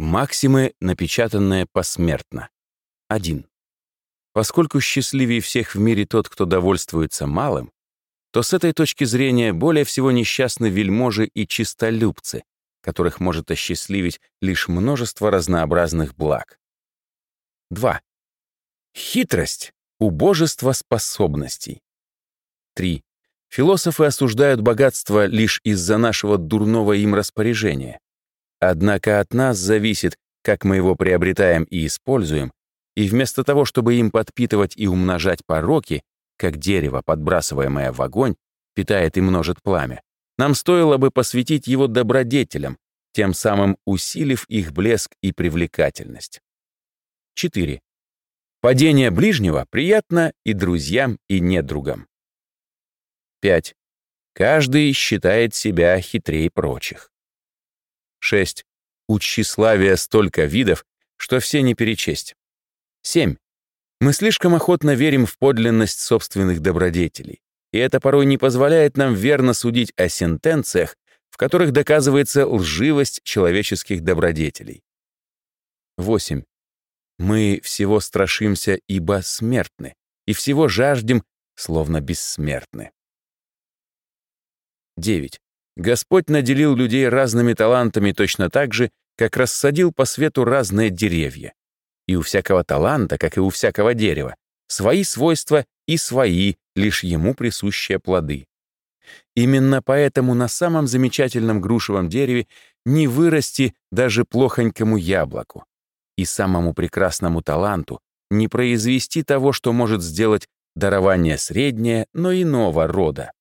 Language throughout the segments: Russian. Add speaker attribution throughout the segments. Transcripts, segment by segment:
Speaker 1: Максимы, напечатанные посмертно. 1. Поскольку счастливее всех в мире тот, кто довольствуется малым, то с этой точки зрения более всего несчастны вельможи и чистолюбцы, которых может осчастливить лишь множество разнообразных благ. 2. Хитрость — убожество способностей. 3. Философы осуждают богатство лишь из-за нашего дурного им распоряжения. Однако от нас зависит, как мы его приобретаем и используем, и вместо того, чтобы им подпитывать и умножать пороки, как дерево, подбрасываемое в огонь, питает и множит пламя, нам стоило бы посвятить его добродетелям, тем самым усилив их блеск и привлекательность. 4. Падение ближнего приятно и друзьям, и недругам. 5. Каждый считает себя хитрее прочих. 6. У тщеславия столько видов, что все не перечесть. 7. Мы слишком охотно верим в подлинность собственных добродетелей, и это порой не позволяет нам верно судить о сентенциях, в которых доказывается лживость человеческих добродетелей. 8. Мы всего страшимся, ибо смертны, и всего жаждем, словно бессмертны. 9. Господь наделил людей разными талантами точно так же, как рассадил по свету разные деревья. И у всякого таланта, как и у всякого дерева, свои свойства и свои, лишь ему присущие плоды. Именно поэтому на самом замечательном грушевом дереве не вырасти даже плохонькому яблоку. И самому прекрасному таланту не произвести того, что может сделать дарование среднее, но иного рода.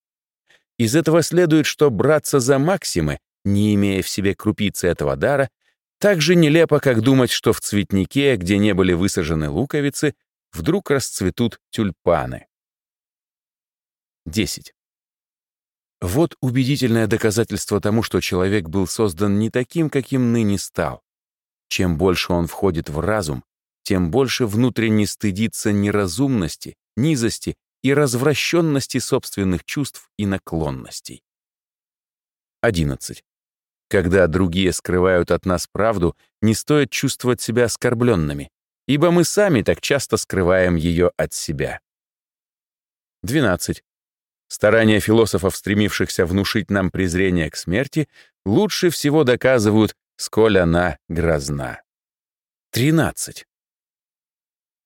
Speaker 1: Из этого следует, что браться за максимы, не имея в себе крупицы этого дара, так же нелепо, как думать, что в цветнике, где не были высажены луковицы, вдруг расцветут тюльпаны. 10. Вот убедительное доказательство тому, что человек был создан не таким, каким ныне стал. Чем больше он входит в разум, тем больше внутренне стыдится неразумности, низости и развращенности собственных чувств и наклонностей. 11. Когда другие скрывают от нас правду, не стоит чувствовать себя оскорбленными, ибо мы сами так часто скрываем ее от себя. 12. Старания философов, стремившихся внушить нам презрение к смерти, лучше всего доказывают, сколь она грозна. 13.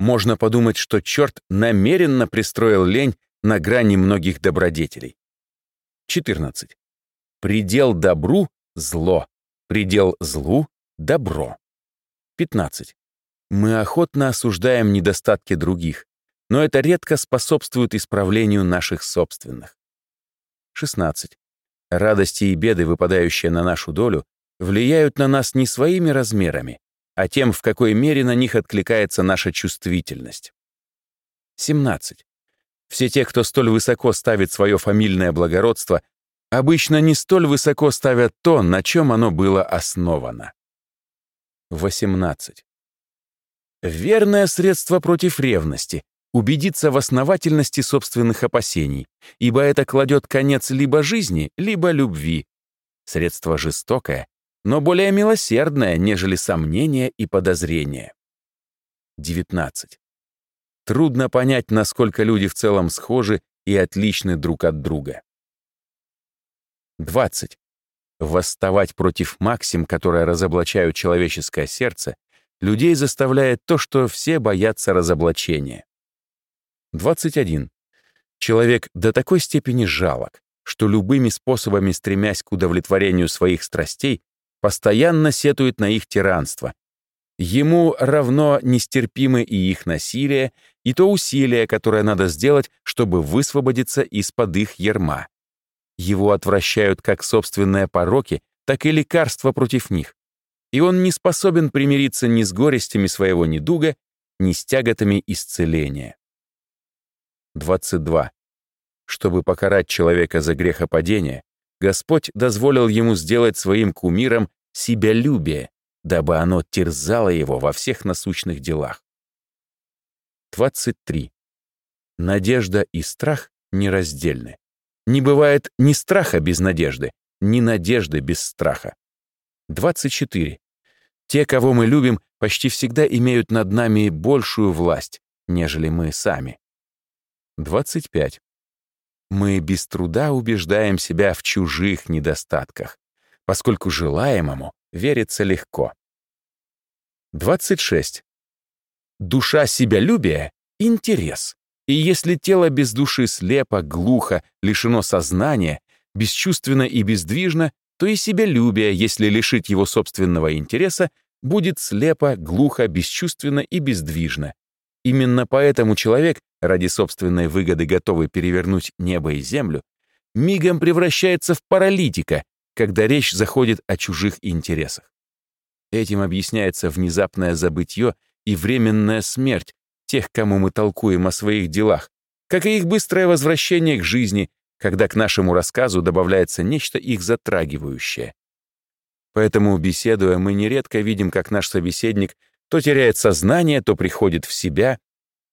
Speaker 1: Можно подумать, что черт намеренно пристроил лень на грани многих добродетелей. 14. Предел добру — зло, предел злу — добро. 15. Мы охотно осуждаем недостатки других, но это редко способствует исправлению наших собственных. 16. Радости и беды, выпадающие на нашу долю, влияют на нас не своими размерами, а тем, в какой мере на них откликается наша чувствительность. 17. Все те, кто столь высоко ставит свое фамильное благородство, обычно не столь высоко ставят то, на чем оно было основано. 18. Верное средство против ревности — убедиться в основательности собственных опасений, ибо это кладет конец либо жизни, либо любви. Средство жестокое, но более милосердное, нежели сомнения и подозрения. 19. Трудно понять, насколько люди в целом схожи и отличны друг от друга. 20. Восставать против максим, которые разоблачают человеческое сердце, людей заставляет то, что все боятся разоблачения. 21. Человек до такой степени жалок, что любыми способами стремясь к удовлетворению своих страстей, постоянно сетует на их тиранство. Ему равно нестерпимы и их насилие, и то усилие, которое надо сделать, чтобы высвободиться из-под их ерма. Его отвращают как собственные пороки, так и лекарства против них. И он не способен примириться ни с горестями своего недуга, ни с тяготами исцеления. 22. Чтобы покарать человека за грехопадение, Господь дозволил ему сделать своим кумиром себялюбие, дабы оно терзало его во всех насущных делах. 23. Надежда и страх нераздельны. Не бывает ни страха без надежды, ни надежды без страха. 24. Те, кого мы любим, почти всегда имеют над нами большую власть, нежели мы сами. 25. Мы без труда убеждаем себя в чужих недостатках, поскольку желаемому верится легко. 26. Душа себялюбия — интерес. И если тело без души слепо, глухо, лишено сознания, бесчувственно и бездвижно, то и себялюбие, если лишить его собственного интереса, будет слепо, глухо, бесчувственно и бездвижно. Именно поэтому человек, ради собственной выгоды готовый перевернуть небо и землю, мигом превращается в паралитика, когда речь заходит о чужих интересах. Этим объясняется внезапное забытье и временная смерть тех, кому мы толкуем о своих делах, как и их быстрое возвращение к жизни, когда к нашему рассказу добавляется нечто их затрагивающее. Поэтому, беседуя, мы нередко видим, как наш собеседник то теряет сознание, то приходит в себя,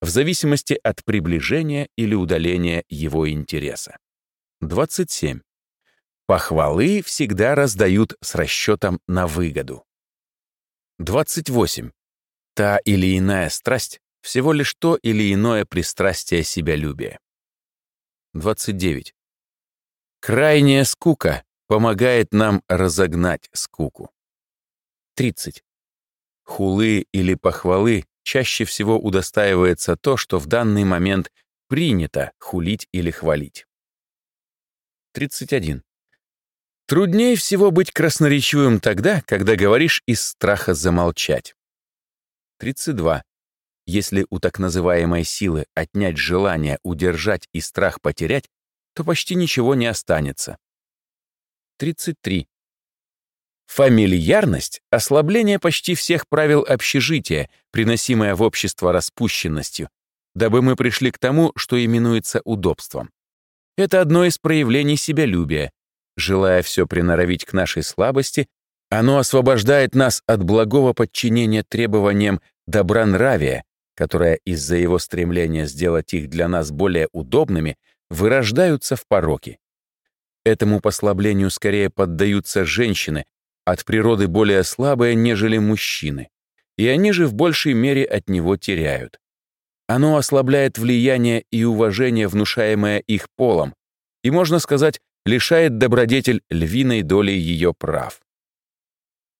Speaker 1: в зависимости от приближения или удаления его интереса. 27. Похвалы всегда раздают с расчетом на выгоду. 28. Та или иная страсть — всего лишь то или иное пристрастие себялюбия. 29. Крайняя скука помогает нам разогнать скуку. 30. Хулы или похвалы чаще всего удостаивается то, что в данный момент принято хулить или хвалить. 31. Труднее всего быть красноречивым тогда, когда говоришь из страха замолчать. 32. Если у так называемой силы отнять желание удержать и страх потерять, то почти ничего не останется. 33. Фамильярность — ослабление почти всех правил общежития, приносимое в общество распущенностью, дабы мы пришли к тому, что именуется удобством. Это одно из проявлений себялюбия. Желая все приноровить к нашей слабости, оно освобождает нас от благого подчинения требованиям добронравия, которое из-за его стремления сделать их для нас более удобными вырождаются в пороки. Этому послаблению скорее поддаются женщины, от природы более слабые, нежели мужчины, и они же в большей мере от него теряют. Оно ослабляет влияние и уважение, внушаемое их полом, и, можно сказать, лишает добродетель львиной доли ее прав.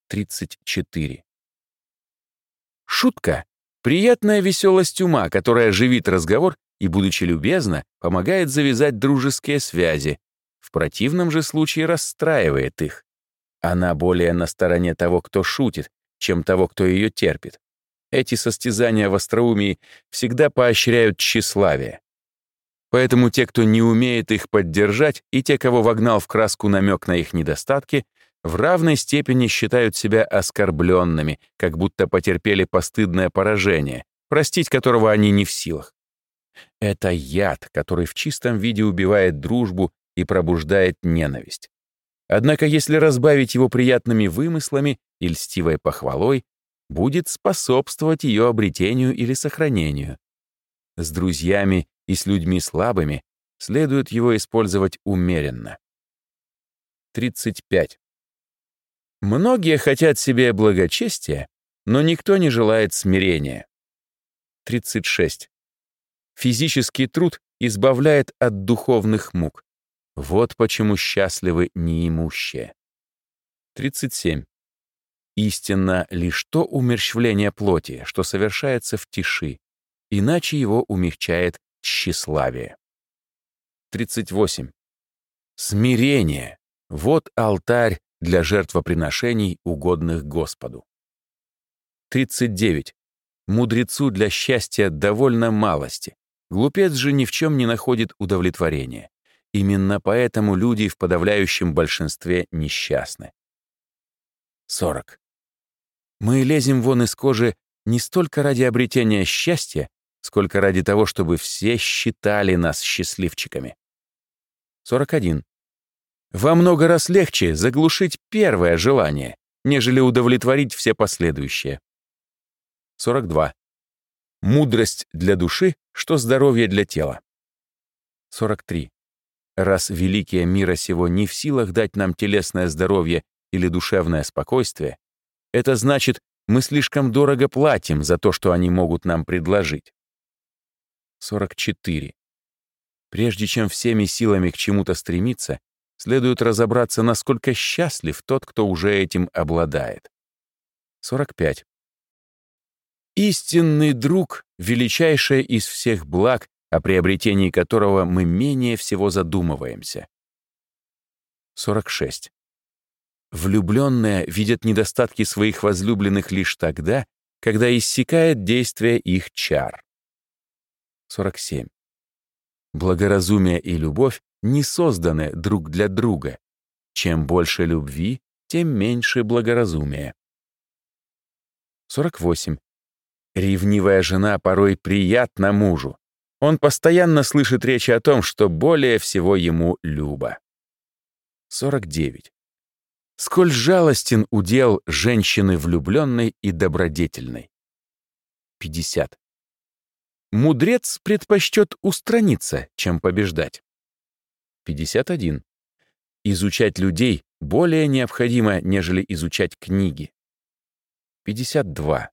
Speaker 1: 34. Шутка — приятная веселость ума, которая живит разговор и, будучи любезна, помогает завязать дружеские связи, в противном же случае расстраивает их. Она более на стороне того, кто шутит, чем того, кто ее терпит. Эти состязания в остроумии всегда поощряют тщеславие. Поэтому те, кто не умеет их поддержать, и те, кого вогнал в краску намек на их недостатки, в равной степени считают себя оскорбленными, как будто потерпели постыдное поражение, простить которого они не в силах. Это яд, который в чистом виде убивает дружбу и пробуждает ненависть. Однако если разбавить его приятными вымыслами и льстивой похвалой, будет способствовать ее обретению или сохранению. С друзьями и с людьми слабыми следует его использовать умеренно. 35. Многие хотят себе благочестия, но никто не желает смирения. 36. Физический труд избавляет от духовных мук. Вот почему счастливы неимущие. 37. Истинно лишь то умерщвление плоти, что совершается в тиши, иначе его умягчает тщеславие. 38. Смирение — вот алтарь для жертвоприношений, угодных Господу. 39. Мудрецу для счастья довольно малости. Глупец же ни в чем не находит удовлетворения. Именно поэтому люди в подавляющем большинстве несчастны. 40. Мы лезем вон из кожи не столько ради обретения счастья, сколько ради того, чтобы все считали нас счастливчиками. 41. Во много раз легче заглушить первое желание, нежели удовлетворить все последующие. 42. Мудрость для души, что здоровье для тела. 43. Раз великие мира сего не в силах дать нам телесное здоровье или душевное спокойствие, Это значит, мы слишком дорого платим за то, что они могут нам предложить. 44. Прежде чем всеми силами к чему-то стремиться, следует разобраться, насколько счастлив тот, кто уже этим обладает. 45. Истинный друг — величайшее из всех благ, о приобретении которого мы менее всего задумываемся. 46. Влюбленные видят недостатки своих возлюбленных лишь тогда, когда иссякает действие их чар. 47. Благоразумие и любовь не созданы друг для друга. Чем больше любви, тем меньше благоразумия. 48. Ревнивая жена порой приятна мужу. Он постоянно слышит речи о том, что более всего ему любо. 49. Сколь жалостен удел женщины влюбленной и добродетельной. 50. Мудрец предпочтет устраниться, чем побеждать. 51. Изучать людей более необходимо, нежели изучать книги. 52.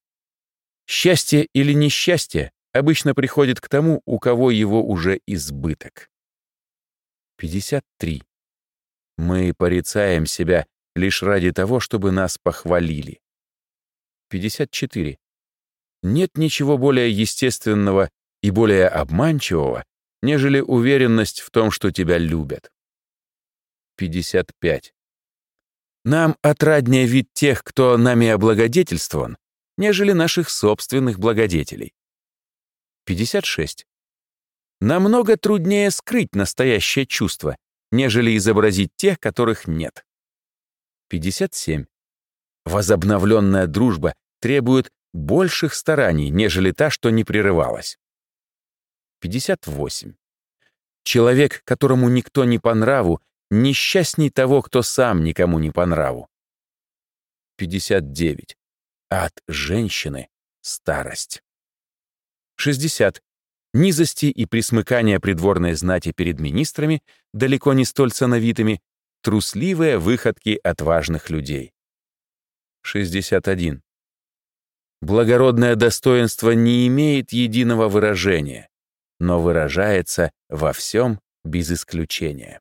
Speaker 1: Счастье или несчастье обычно приходит к тому, у кого его уже избыток. 53. Мы порицаем себя лишь ради того, чтобы нас похвалили. 54. Нет ничего более естественного и более обманчивого, нежели уверенность в том, что тебя любят. 55. Нам отраднее вид тех, кто нами облагодетельствован, нежели наших собственных благодетелей. 56. Намного труднее скрыть настоящее чувство, нежели изобразить тех, которых нет. 57. Возобновленная дружба требует больших стараний, нежели та, что не прерывалась. 58. Человек, которому никто не по нраву, несчастней того, кто сам никому не по нраву. 59. От женщины — старость. 60. Низости и присмыкания придворной знати перед министрами, далеко не столь ценовитыми, трусливые выходки отважных людей. 61. Благородное достоинство не имеет единого выражения, но выражается во всем без исключения.